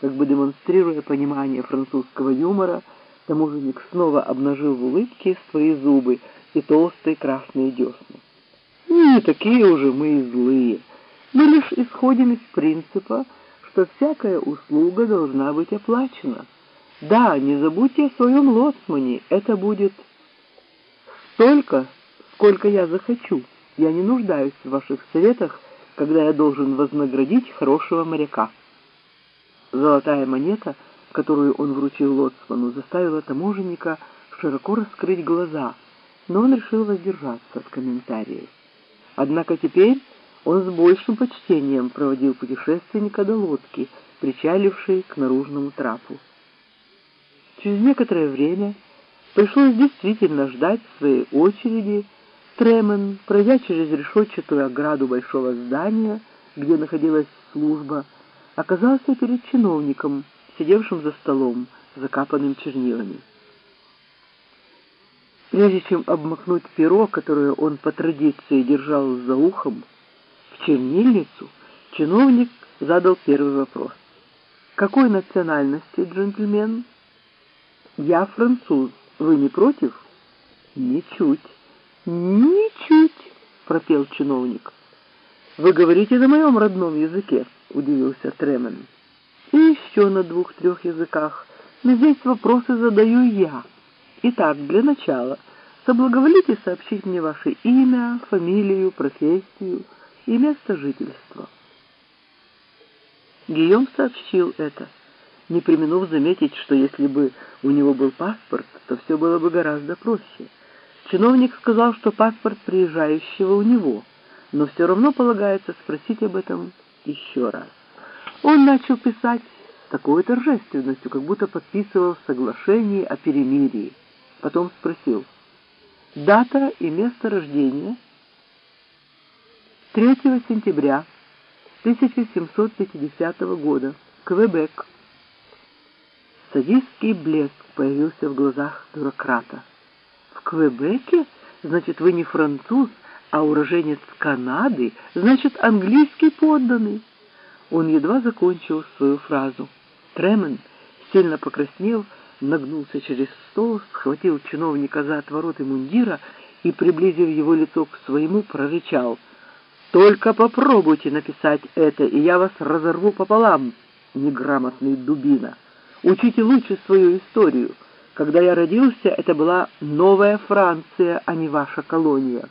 Как бы демонстрируя понимание французского юмора, таможенник снова обнажил в улыбке свои зубы и толстые красные десны. Не такие уже мы и злые. Мы лишь исходим из принципа, что всякая услуга должна быть оплачена. Да, не забудьте о своем лоцмане, это будет столько, сколько я захочу. Я не нуждаюсь в ваших советах, когда я должен вознаградить хорошего моряка. Золотая монета, которую он вручил лоцману, заставила таможенника широко раскрыть глаза, но он решил воздержаться от комментариев. Однако теперь он с большим почтением проводил путешественника до лодки, причалившей к наружному трапу. Через некоторое время пришлось действительно ждать своей очереди. Тремен, пройдя через решетчатую ограду большого здания, где находилась служба, оказался перед чиновником, сидевшим за столом, закапанным чернилами. Прежде чем обмакнуть перо, которое он по традиции держал за ухом, в чернильницу, чиновник задал первый вопрос. «Какой национальности, джентльмен?» «Я француз. Вы не против?» «Ничуть». «Ничуть», — пропел чиновник. «Вы говорите на моем родном языке», — удивился Тремен. «И еще на двух-трех языках. Но здесь вопросы задаю я. Итак, для начала, соблаговолите сообщить мне ваше имя, фамилию, профессию и место жительства». Гийом сообщил это не применув заметить, что если бы у него был паспорт, то все было бы гораздо проще. Чиновник сказал, что паспорт приезжающего у него, но все равно полагается спросить об этом еще раз. Он начал писать с такой торжественностью, как будто подписывал соглашение о перемирии. Потом спросил, дата и место рождения 3 сентября 1750 года, Квебек. Садистский блеск появился в глазах бюрократа. «В Квебеке? Значит, вы не француз, а уроженец Канады, значит, английский подданный». Он едва закончил свою фразу. Тремен, сильно покраснел, нагнулся через стол, схватил чиновника за отвороты мундира и, приблизив его лицо к своему, прорычал. «Только попробуйте написать это, и я вас разорву пополам, неграмотный дубина!» Учите лучше свою историю. Когда я родился, это была новая Франция, а не ваша колония.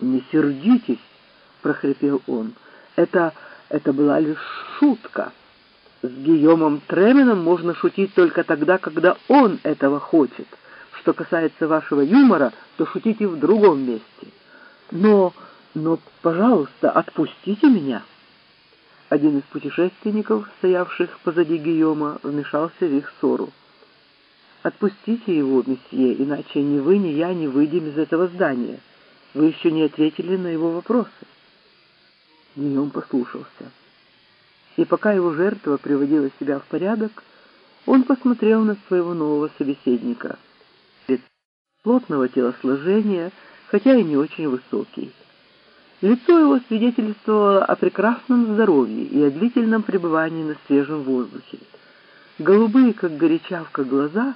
«Не сердитесь», — прохрипел он. «Это... это была лишь шутка. С Гийомом Тременом можно шутить только тогда, когда он этого хочет. Что касается вашего юмора, то шутите в другом месте. Но... но, пожалуйста, отпустите меня». Один из путешественников, стоявших позади Гийома, вмешался в их ссору. «Отпустите его, месье, иначе ни вы, ни я не выйдем из этого здания. Вы еще не ответили на его вопросы». Гийом послушался. И пока его жертва приводила себя в порядок, он посмотрел на своего нового собеседника. Плотного телосложения, хотя и не очень высокий. Лицо его свидетельствовало о прекрасном здоровье и о длительном пребывании на свежем воздухе. Голубые, как горячавка, глаза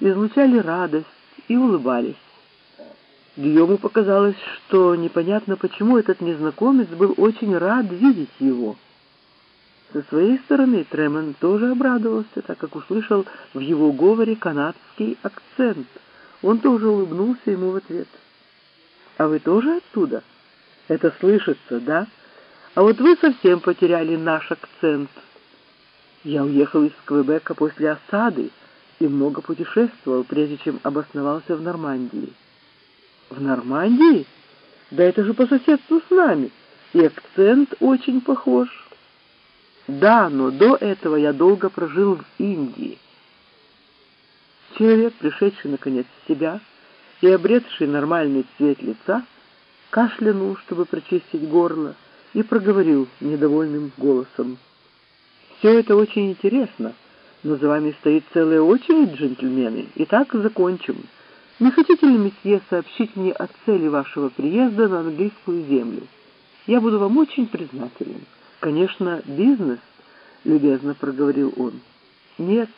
излучали радость и улыбались. Гийому показалось, что непонятно почему этот незнакомец был очень рад видеть его. Со своей стороны Тремен тоже обрадовался, так как услышал в его говоре канадский акцент. Он тоже улыбнулся ему в ответ. «А вы тоже оттуда?» Это слышится, да? А вот вы совсем потеряли наш акцент. Я уехал из Квебека после осады и много путешествовал, прежде чем обосновался в Нормандии. В Нормандии? Да это же по соседству с нами, и акцент очень похож. Да, но до этого я долго прожил в Индии. Человек, пришедший наконец в себя и обретший нормальный цвет лица, кашлянул, чтобы прочистить горло, и проговорил недовольным голосом. «Все это очень интересно, но за вами стоит целая очередь, джентльмены. Итак, закончим. Не хотите ли, месье, сообщить мне о цели вашего приезда на английскую землю? Я буду вам очень признателен. Конечно, бизнес любезно проговорил он. Нет,